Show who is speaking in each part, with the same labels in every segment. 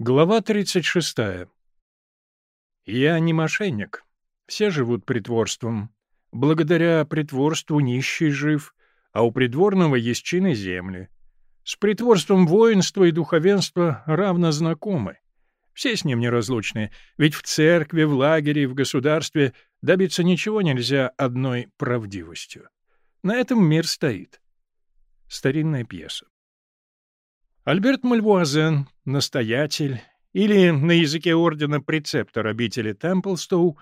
Speaker 1: Глава 36. Я не мошенник. Все живут притворством. Благодаря притворству нищий жив, а у придворного есть чины земли. С притворством воинства и духовенства равно знакомы. Все с ним неразлучны, ведь в церкви, в лагере, в государстве добиться ничего нельзя одной правдивостью. На этом мир стоит. Старинная пьеса. Альберт Мальвуазен, настоятель, или на языке ордена прецептор обители Темплстоу,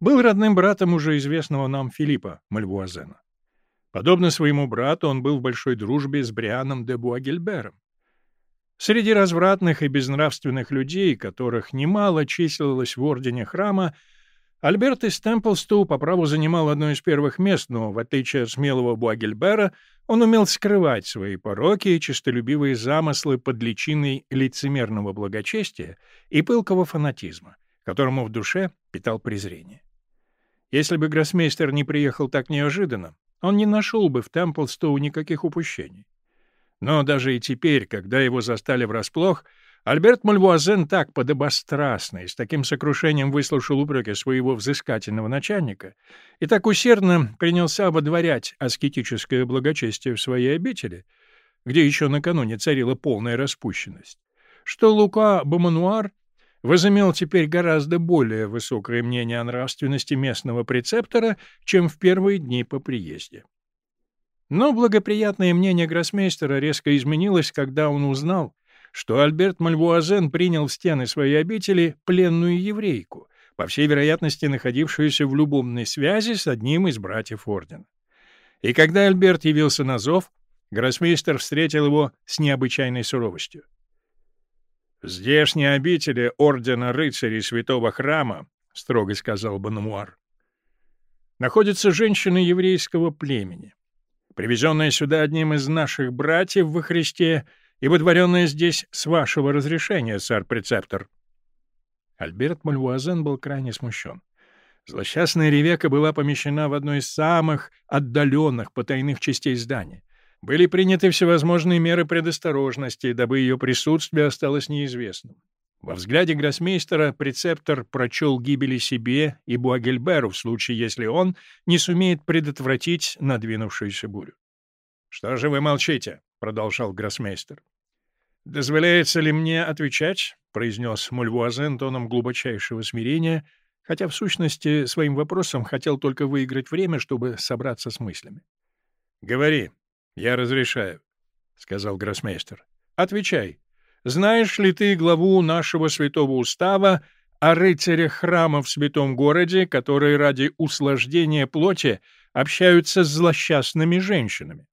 Speaker 1: был родным братом уже известного нам Филиппа Мальвуазена. Подобно своему брату, он был в большой дружбе с Брианом де Буагельбером. Среди развратных и безнравственных людей, которых немало числилось в ордене храма, Альберт из Темплстоу по праву занимал одно из первых мест, но, в отличие от смелого Буагельбера, он умел скрывать свои пороки и честолюбивые замыслы под личиной лицемерного благочестия и пылкого фанатизма, которому в душе питал презрение. Если бы гроссмейстер не приехал так неожиданно, он не нашел бы в Темплстоу никаких упущений. Но даже и теперь, когда его застали врасплох, Альберт Мальвуазен так подобострастно и с таким сокрушением выслушал упреки своего взыскательного начальника и так усердно принялся ободворять аскетическое благочестие в своей обители, где еще накануне царила полная распущенность, что Лука Бомануар возымел теперь гораздо более высокое мнение о нравственности местного прецептора, чем в первые дни по приезде. Но благоприятное мнение гроссмейстера резко изменилось, когда он узнал, что Альберт Мальвуазен принял в стены своей обители пленную еврейку, по всей вероятности находившуюся в любовной связи с одним из братьев ордена. И когда Альберт явился на зов, гроссмейстер встретил его с необычайной суровостью. «В здешней обители ордена рыцарей святого храма», — строго сказал Банамуар, — «находится женщина еврейского племени, привезенная сюда одним из наших братьев во Христе — и выдворенная здесь с вашего разрешения, сэр-прецептор». Альберт Мальвуазен был крайне смущен. Злосчастная Ревека была помещена в одной из самых отдаленных потайных частей здания. Были приняты всевозможные меры предосторожности, дабы ее присутствие осталось неизвестным. Во взгляде гроссмейстера прецептор прочел гибели себе и Буагельберу в случае, если он не сумеет предотвратить надвинувшуюся бурю. «Что же вы молчите?» — продолжал гроссмейстер. «Дозволяется ли мне отвечать?» — произнес Мульвуазен тоном глубочайшего смирения, хотя в сущности своим вопросом хотел только выиграть время, чтобы собраться с мыслями. «Говори, я разрешаю», — сказал гроссмейстер. «Отвечай. Знаешь ли ты главу нашего святого устава о рыцарях храма в святом городе, которые ради услаждения плоти общаются с злосчастными женщинами?»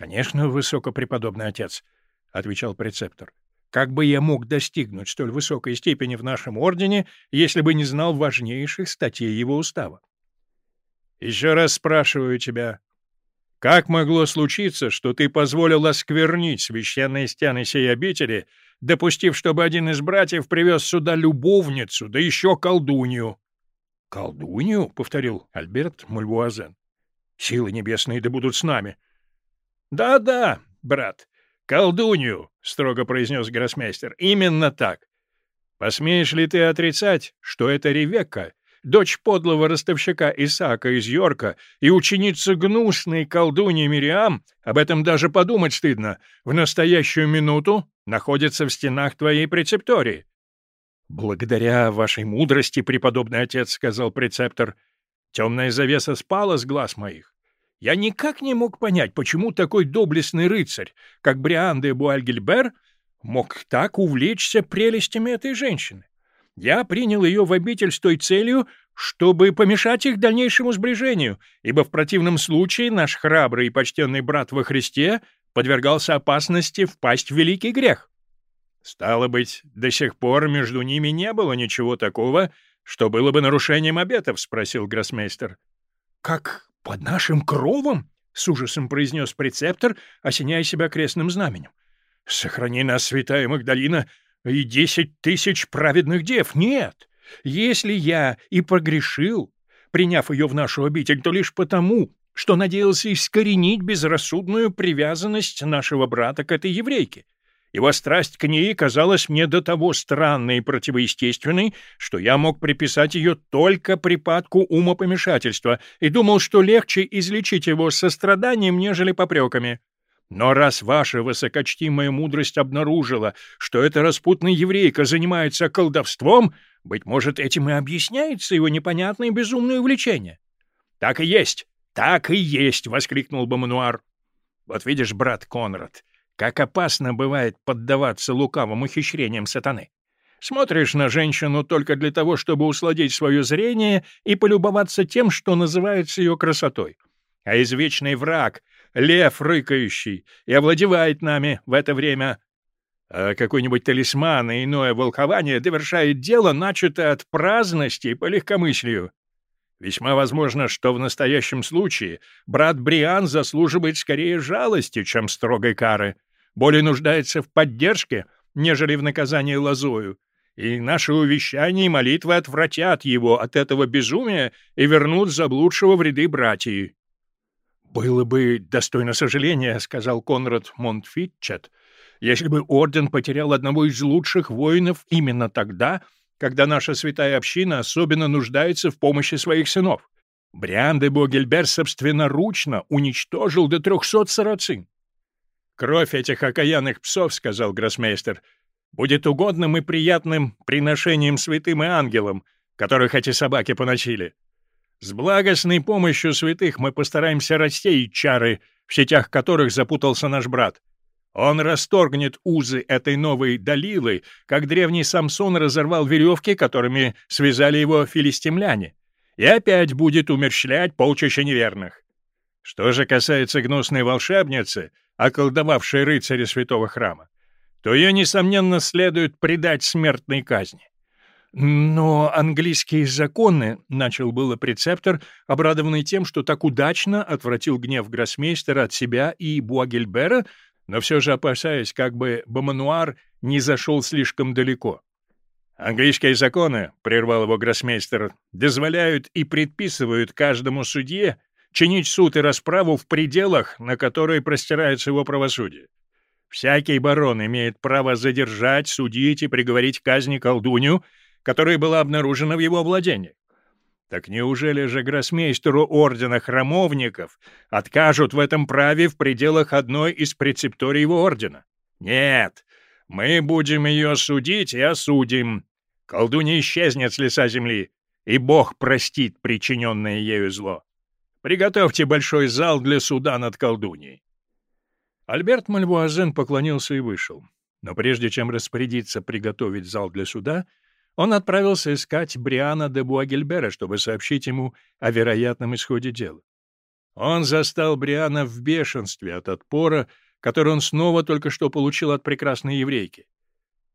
Speaker 1: «Конечно, высокопреподобный отец», — отвечал прецептор. «Как бы я мог достигнуть столь высокой степени в нашем ордене, если бы не знал важнейших статей его устава?» «Еще раз спрашиваю тебя, как могло случиться, что ты позволил осквернить священные стены сей обители, допустив, чтобы один из братьев привез сюда любовницу, да еще колдунью?» «Колдунью?» — повторил Альберт Мульвуазен. «Силы небесные да будут с нами!» «Да-да, брат, колдунью», — строго произнес гроссмейстер. «Именно так. Посмеешь ли ты отрицать, что это Ревекка, дочь подлого ростовщика Исаака из Йорка и ученица гнусной колдуньи Мириам, об этом даже подумать стыдно, в настоящую минуту находится в стенах твоей прецептории?» «Благодаря вашей мудрости, преподобный отец», — сказал прецептор, — «темная завеса спала с глаз моих. Я никак не мог понять, почему такой доблестный рыцарь, как Бриан де Буальгельбер, мог так увлечься прелестями этой женщины. Я принял ее в обитель с той целью, чтобы помешать их дальнейшему сближению, ибо в противном случае наш храбрый и почтенный брат во Христе подвергался опасности впасть в великий грех. Стало быть, до сих пор между ними не было ничего такого, что было бы нарушением обетов, — спросил гроссмейстер. — Как «Под нашим кровом?» — с ужасом произнес прецептор, осеняя себя крестным знаменем. «Сохрани нас, святая Магдалина, и десять тысяч праведных дев! Нет! Если я и погрешил, приняв ее в нашу обитель, то лишь потому, что надеялся искоренить безрассудную привязанность нашего брата к этой еврейке. Его страсть к ней казалась мне до того странной и противоестественной, что я мог приписать ее только припадку умопомешательства и думал, что легче излечить его состраданием, нежели попреками. Но раз ваша высокочтимая мудрость обнаружила, что эта распутная еврейка занимается колдовством, быть может, этим и объясняется его непонятное безумное увлечение. — Так и есть, так и есть! — воскликнул Бамануар. — Вот видишь, брат Конрад, как опасно бывает поддаваться лукавым ухищрениям сатаны. Смотришь на женщину только для того, чтобы усладить свое зрение и полюбоваться тем, что называется ее красотой. А извечный враг, лев рыкающий, и овладевает нами в это время. А какой-нибудь талисман и иное волхование довершает дело, начатое от праздности по легкомыслию. Весьма возможно, что в настоящем случае брат Бриан заслуживает скорее жалости, чем строгой кары более нуждается в поддержке, нежели в наказании лозою, и наши увещания и молитвы отвратят его от этого безумия и вернут заблудшего в ряды братьев. «Было бы достойно сожаления», — сказал Конрад Монтфитчет, «если бы орден потерял одного из лучших воинов именно тогда, когда наша святая община особенно нуждается в помощи своих сынов. Бриан де Богельбер собственноручно уничтожил до трехсот сарацин. «Кровь этих окаянных псов, — сказал гроссмейстер, — будет угодным и приятным приношением святым и ангелам, которых эти собаки поносили. С благостной помощью святых мы постараемся рассеять чары, в сетях которых запутался наш брат. Он расторгнет узы этой новой Далилы, как древний Самсон разорвал веревки, которыми связали его филистимляне, и опять будет умерщвлять полчища неверных. Что же касается гнусной волшебницы, околдовавшей рыцаря святого храма, то ее, несомненно, следует предать смертной казни. «Но английские законы», — начал было прецептор, обрадованный тем, что так удачно отвратил гнев гроссмейстера от себя и Буагельбера, но все же опасаясь, как бы Бомануар не зашел слишком далеко. «Английские законы», — прервал его гроссмейстер, — «дозволяют и предписывают каждому судье чинить суд и расправу в пределах, на которые простирается его правосудие. Всякий барон имеет право задержать, судить и приговорить к казни колдунью, которая была обнаружена в его владении. Так неужели же гроссмейстеру ордена храмовников откажут в этом праве в пределах одной из прецепторий его ордена? Нет, мы будем ее судить и осудим. Колдунья исчезнет с лица земли, и Бог простит причиненное ею зло. Приготовьте большой зал для суда над колдуньей». Альберт Мальвуазен поклонился и вышел. Но прежде чем распорядиться приготовить зал для суда, он отправился искать Бриана де Буагельбера, чтобы сообщить ему о вероятном исходе дела. Он застал Бриана в бешенстве от отпора, который он снова только что получил от прекрасной еврейки.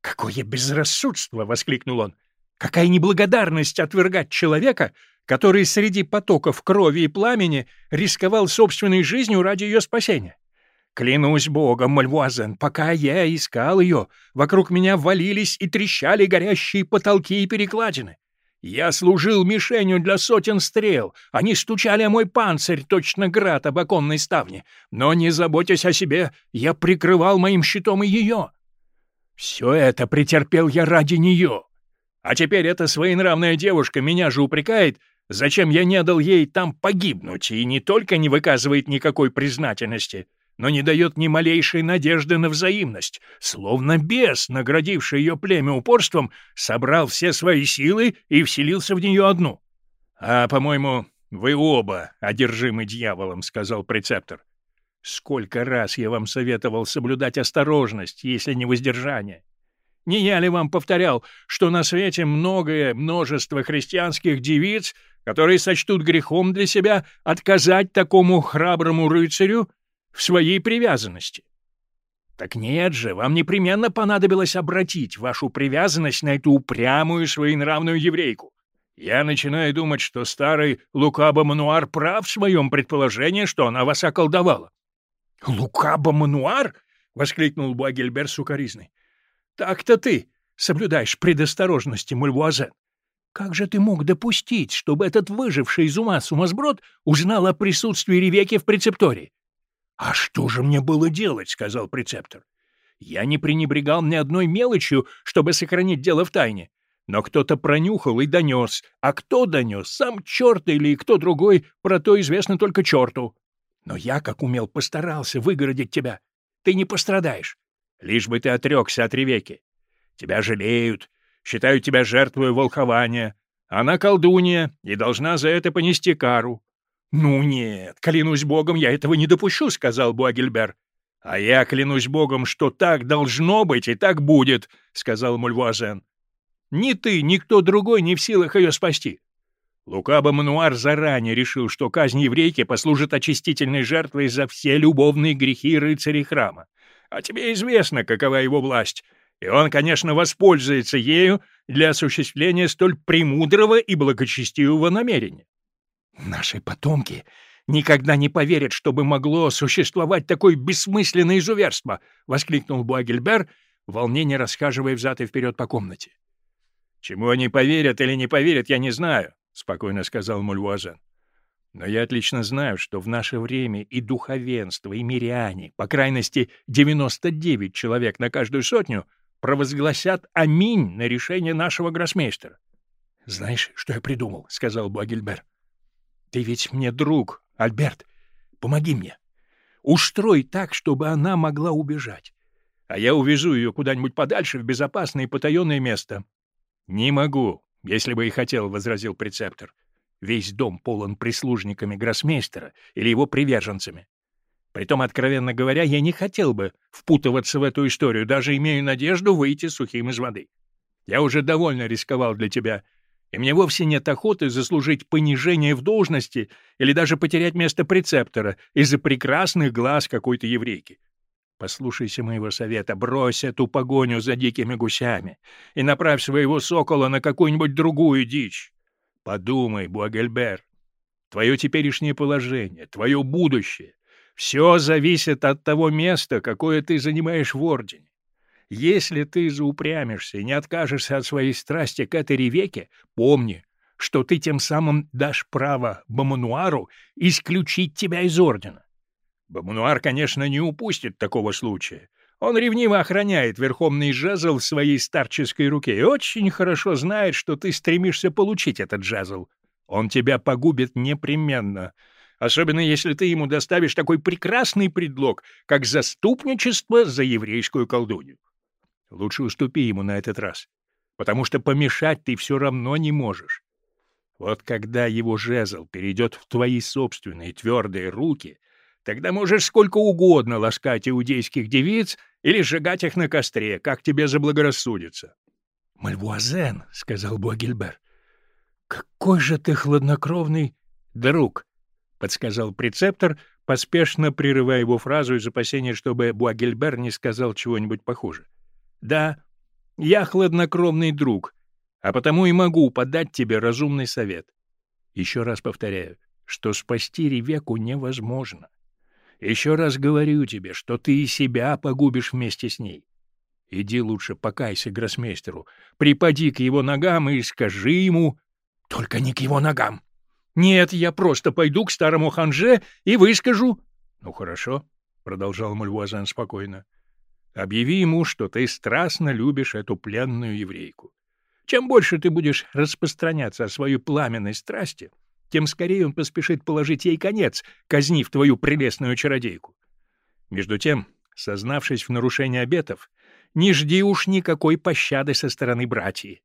Speaker 1: «Какое безрассудство!» — воскликнул он. «Какая неблагодарность отвергать человека, который среди потоков крови и пламени рисковал собственной жизнью ради ее спасения. Клянусь богом, Мальвуазен, пока я искал ее, вокруг меня валились и трещали горящие потолки и перекладины. Я служил мишенью для сотен стрел, они стучали о мой панцирь, точно град об оконной ставне, но, не заботясь о себе, я прикрывал моим щитом и ее. Все это претерпел я ради нее. А теперь эта своенравная девушка меня же упрекает, Зачем я не дал ей там погибнуть, и не только не выказывает никакой признательности, но не дает ни малейшей надежды на взаимность, словно бес, наградивший ее племя упорством, собрал все свои силы и вселился в нее одну. — А, по-моему, вы оба одержимы дьяволом, — сказал прецептор. — Сколько раз я вам советовал соблюдать осторожность, если не воздержание. Не я ли вам повторял, что на свете многое множество христианских девиц, которые сочтут грехом для себя отказать такому храброму рыцарю в своей привязанности? Так нет же, вам непременно понадобилось обратить вашу привязанность на эту упрямую своенравную еврейку. Я начинаю думать, что старый Лукаба Мануар прав в своем предположении, что она вас околдовала. — Лукаба Мануар? — воскликнул Буагельбер сукоризный. Так-то ты соблюдаешь предосторожности, Мульвуазен. Как же ты мог допустить, чтобы этот выживший из ума сумасброд узнал о присутствии Ревеки в прецептории? — А что же мне было делать? — сказал прецептор. — Я не пренебрегал ни одной мелочью, чтобы сохранить дело в тайне. Но кто-то пронюхал и донес. А кто донес, сам черт или кто другой, про то известно только черту. Но я, как умел, постарался выгородить тебя. Ты не пострадаешь. Лишь бы ты отрекся от Ревеки. Тебя жалеют, считают тебя жертвой волхования. Она колдунья и должна за это понести кару. — Ну нет, клянусь богом, я этого не допущу, — сказал Буагильбер. — А я клянусь богом, что так должно быть и так будет, — сказал Мульвуазен. — Ни ты, ни кто другой не в силах ее спасти. Лукаба Мануар заранее решил, что казнь еврейки послужит очистительной жертвой за все любовные грехи рыцарей храма. А тебе известно, какова его власть, и он, конечно, воспользуется ею для осуществления столь премудрого и благочестивого намерения. Наши потомки никогда не поверят, чтобы могло существовать такое бессмысленное изуверство, — воскликнул Буагельбер, в волнении расхаживая взад и вперед по комнате. — Чему они поверят или не поверят, я не знаю, — спокойно сказал Мульвуазен. Но я отлично знаю, что в наше время и духовенство, и миряне, по крайности 99 человек на каждую сотню, провозгласят «Аминь» на решение нашего гроссмейстера. — Знаешь, что я придумал? — сказал Буагильбер. — Ты ведь мне друг, Альберт. Помоги мне. Устрой так, чтобы она могла убежать. А я увезу ее куда-нибудь подальше в безопасное и потаенное место. — Не могу, если бы и хотел, — возразил прецептор. Весь дом полон прислужниками гроссмейстера или его приверженцами. Притом, откровенно говоря, я не хотел бы впутываться в эту историю, даже имею надежду выйти сухим из воды. Я уже довольно рисковал для тебя, и мне вовсе нет охоты заслужить понижение в должности или даже потерять место прецептора из-за прекрасных глаз какой-то еврейки. Послушайся моего совета, брось эту погоню за дикими гусями и направь своего сокола на какую-нибудь другую дичь. Подумай, Буагельбер, твое теперешнее положение, твое будущее все зависит от того места, какое ты занимаешь в Ордене. Если ты заупрямишься и не откажешься от своей страсти к этой ревеке, помни, что ты тем самым дашь право Бамануару исключить тебя из Ордена. Бамануар, конечно, не упустит такого случая. Он ревниво охраняет верховный жезл в своей старческой руке и очень хорошо знает, что ты стремишься получить этот жезл. Он тебя погубит непременно — особенно если ты ему доставишь такой прекрасный предлог, как заступничество за еврейскую колдунью. Лучше уступи ему на этот раз, потому что помешать ты все равно не можешь. Вот когда его жезл перейдет в твои собственные твердые руки, тогда можешь сколько угодно ласкать иудейских девиц или сжигать их на костре, как тебе заблагорассудится. — Мальвуазен, — сказал Буагильбер, — какой же ты хладнокровный друг! — подсказал прецептор, поспешно прерывая его фразу из опасения, чтобы Буагельбер не сказал чего-нибудь похуже. «Да, я хладнокровный друг, а потому и могу подать тебе разумный совет. Еще раз повторяю, что спасти Ревеку невозможно. Еще раз говорю тебе, что ты и себя погубишь вместе с ней. Иди лучше покайся гроссмейстеру, припади к его ногам и скажи ему... Только не к его ногам! Нет, я просто пойду к старому ханже и выскажу. — Ну, хорошо, — продолжал Мульвуазен спокойно. — Объяви ему, что ты страстно любишь эту пленную еврейку. Чем больше ты будешь распространяться о своей пламенной страсти, тем скорее он поспешит положить ей конец, казнив твою прелестную чародейку. Между тем, сознавшись в нарушении обетов, не жди уж никакой пощады со стороны братьев.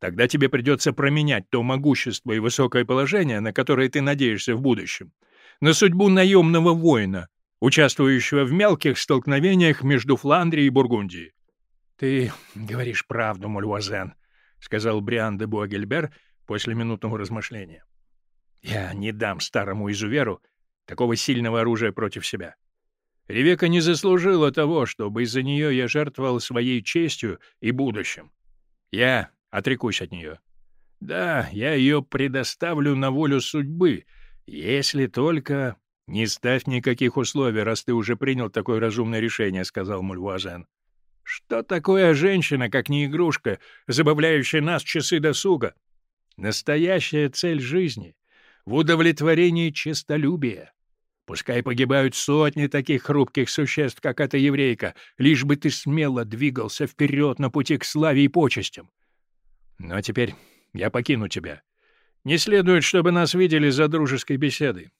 Speaker 1: Тогда тебе придется променять то могущество и высокое положение, на которое ты надеешься в будущем, на судьбу наемного воина, участвующего в мелких столкновениях между Фландрией и Бургундией. — Ты говоришь правду, Мульвазен, — сказал Бриан де Буагельбер после минутного размышления. — Я не дам старому изуверу такого сильного оружия против себя. Ревека не заслужила того, чтобы из-за нее я жертвовал своей честью и будущим. Я Отрекусь от нее. Да, я ее предоставлю на волю судьбы, если только... — Не ставь никаких условий, раз ты уже принял такое разумное решение, — сказал Мульвуазен. — Что такое женщина, как не игрушка, забавляющая нас часы досуга? Настоящая цель жизни — в удовлетворении честолюбия. Пускай погибают сотни таких хрупких существ, как эта еврейка, лишь бы ты смело двигался вперед на пути к славе и почестям. Ну а теперь я покину тебя. Не следует, чтобы нас видели за дружеской беседой.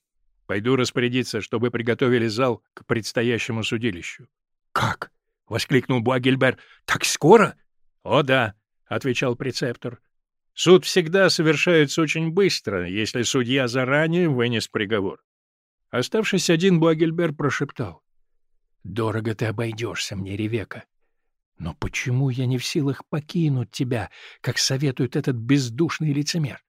Speaker 1: Пойду распорядиться, чтобы приготовили зал к предстоящему судилищу.
Speaker 2: — Как? — воскликнул Буагельбер. — Так скоро?
Speaker 1: — О да, — отвечал прецептор. — Суд всегда совершается очень быстро, если судья заранее вынес приговор. Оставшись один, Буагельбер прошептал.
Speaker 2: — Дорого ты обойдешься мне, Ревека. Но почему я не в силах покинуть тебя, как советует этот бездушный лицемер?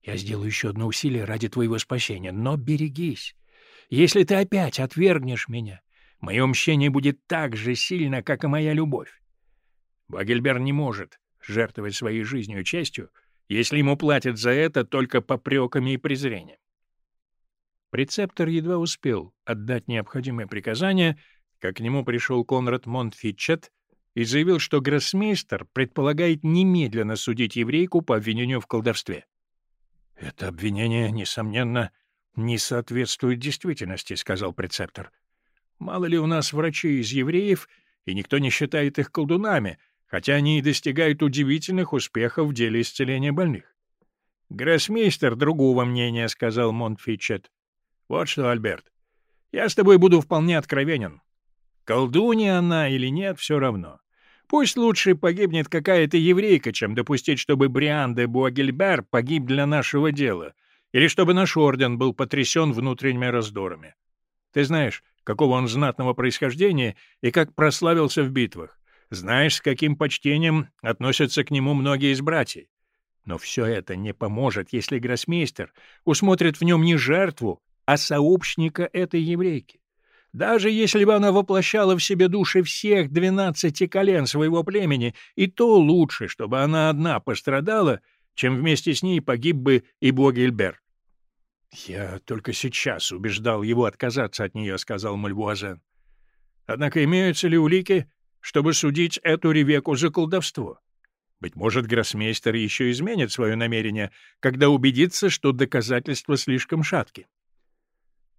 Speaker 2: Я сделаю еще одно усилие ради твоего спасения, но берегись. Если ты опять отвергнешь меня, мое мщение будет так же сильно, как и моя любовь.
Speaker 1: Багельбер не может жертвовать своей жизнью и честью, если ему платят за это только попреками и презрением. Прецептор едва успел отдать необходимые приказания, как к нему пришел Конрад Монтфитчет и заявил, что гроссмейстер предполагает немедленно судить еврейку по обвинению в колдовстве. — Это обвинение, несомненно, не соответствует действительности, — сказал прецептор. — Мало ли у нас врачей из евреев, и никто не считает их колдунами, хотя они и достигают удивительных успехов в деле исцеления больных. — Гроссмейстер другого мнения, — сказал Монтфитчет. Вот что, Альберт, я с тобой буду вполне откровенен. Колдунья она или нет, все равно. Пусть лучше погибнет какая-то еврейка, чем допустить, чтобы Бриан де Буагельбер погиб для нашего дела, или чтобы наш орден был потрясен внутренними раздорами. Ты знаешь, какого он знатного происхождения и как прославился в битвах. Знаешь, с каким почтением относятся к нему многие из братьев. Но все это не поможет, если гроссмейстер усмотрит в нем не жертву, а сообщника этой еврейки. Даже если бы она воплощала в себе души всех двенадцати колен своего племени, и то лучше, чтобы она одна пострадала, чем вместе с ней погиб бы и Богельбер. — Я только сейчас убеждал его отказаться от нее, — сказал Мальвуазен. — Однако имеются ли улики, чтобы судить эту Ревеку за колдовство? Быть может, гроссмейстер еще изменит свое намерение, когда убедится, что доказательства слишком шатки.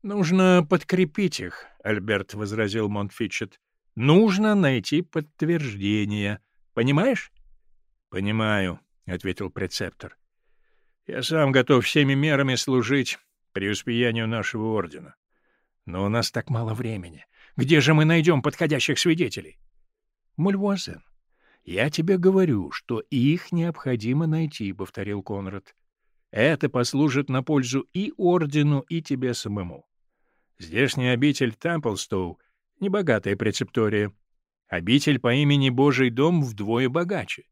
Speaker 1: «Нужно подкрепить их», — Альберт возразил Монтфитчет. «Нужно найти подтверждение. Понимаешь?» «Понимаю», — ответил прецептор. «Я сам готов всеми мерами служить преуспеянию нашего ордена. Но у нас так мало времени. Где же мы найдем подходящих свидетелей?» «Мульвуазен, я тебе говорю, что их необходимо найти», — повторил Конрад. «Это послужит на пользу и ордену, и тебе самому. Здешняя обитель Тамплстоу — небогатая прецептория. Обитель по имени Божий дом вдвое богаче.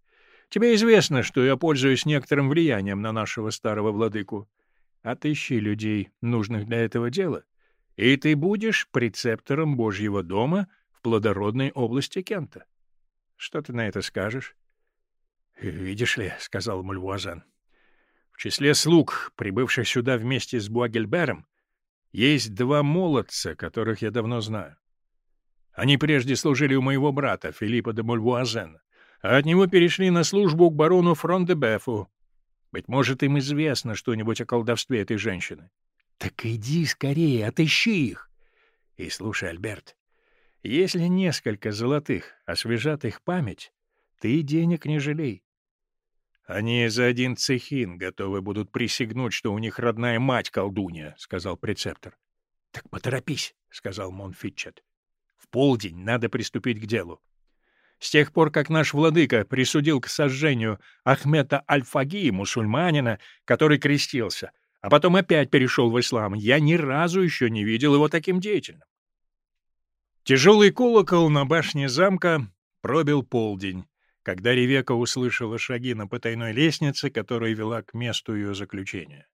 Speaker 1: Тебе известно, что я пользуюсь некоторым влиянием на нашего старого владыку. Отыщи людей, нужных для этого дела, и ты будешь прецептором Божьего дома в плодородной области Кента. Что ты на это скажешь? — Видишь ли, — сказал Мульвуазен, — в числе слуг, прибывших сюда вместе с Буагельбером, есть два молодца, которых я давно знаю. Они прежде служили у моего брата, Филиппа де Мульвуазена, а от него перешли на службу к барону Фрон-де-Бефу. Быть может, им известно что-нибудь о колдовстве этой женщины. Так иди скорее, отыщи их. И слушай, Альберт, если несколько золотых освежат их память, ты денег не жалей. «Они за один цехин готовы будут присягнуть, что у них родная мать колдунья», — сказал прецептор. «Так поторопись», — сказал Монфитчет. «В полдень надо приступить к делу. С тех пор, как наш владыка присудил к сожжению Ахмета Аль-Фаги, мусульманина, который крестился, а потом опять перешел в ислам, я ни разу еще не видел его таким деятельным». Тяжелый колокол на башне замка пробил полдень когда Ревека услышала шаги на потайной лестнице, которая вела к месту ее заключения.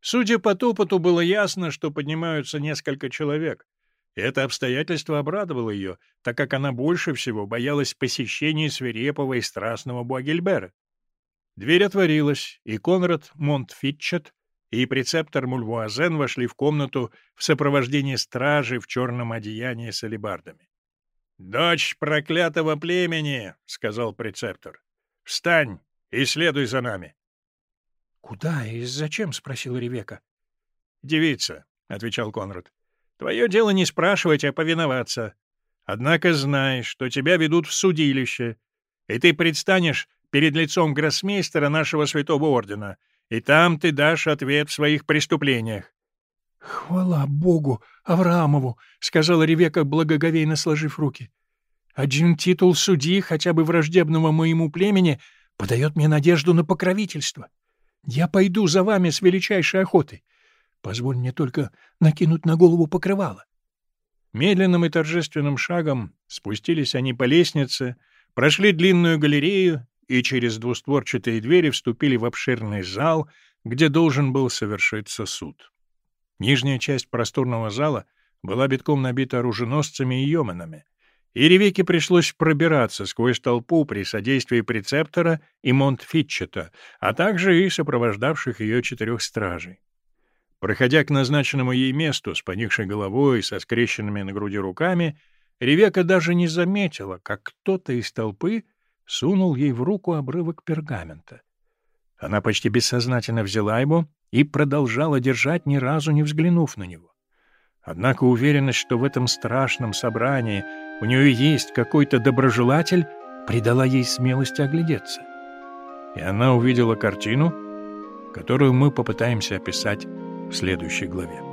Speaker 1: Судя по топоту, было ясно, что поднимаются несколько человек. Это обстоятельство обрадовало ее, так как она больше всего боялась посещения свирепого и страстного Буагельбера. Дверь отворилась, и Конрад Монтфитчет и прецептор Мульвуазен вошли в комнату в сопровождении стражи в черном одеянии с алебардами. «Дочь проклятого племени!» — сказал прецептор. «Встань и следуй за нами!»
Speaker 2: «Куда и зачем?» — спросила Ревека.
Speaker 1: «Девица, отвечал Конрад. «Твое дело не спрашивать, а повиноваться. Однако знай, что тебя ведут в судилище, и ты предстанешь перед лицом гроссмейстера нашего святого ордена, и там ты дашь ответ в своих преступлениях.
Speaker 2: — Хвала Богу, Авраамову, — сказала Ревека, благоговейно сложив руки. — Один титул судьи, хотя бы враждебного моему племени, подает мне надежду на покровительство. Я пойду за вами с величайшей охотой. Позволь мне только накинуть на голову покрывало.
Speaker 1: Медленным и торжественным шагом спустились они по лестнице, прошли длинную галерею и через двустворчатые двери вступили в обширный зал, где должен был совершиться суд. Нижняя часть просторного зала была битком набита оруженосцами и йоманами, и Ревеке пришлось пробираться сквозь толпу при содействии прецептора и Монтфитчета, а также и сопровождавших ее четырех стражей. Проходя к назначенному ей месту с поникшей головой и со скрещенными на груди руками, Ревека даже не заметила, как кто-то из толпы сунул ей в руку обрывок пергамента. Она почти бессознательно взяла его и продолжала держать, ни разу не взглянув на него. Однако уверенность, что в этом страшном собрании у нее есть какой-то доброжелатель, придала ей смелости оглядеться. И она увидела картину, которую мы попытаемся описать в следующей главе.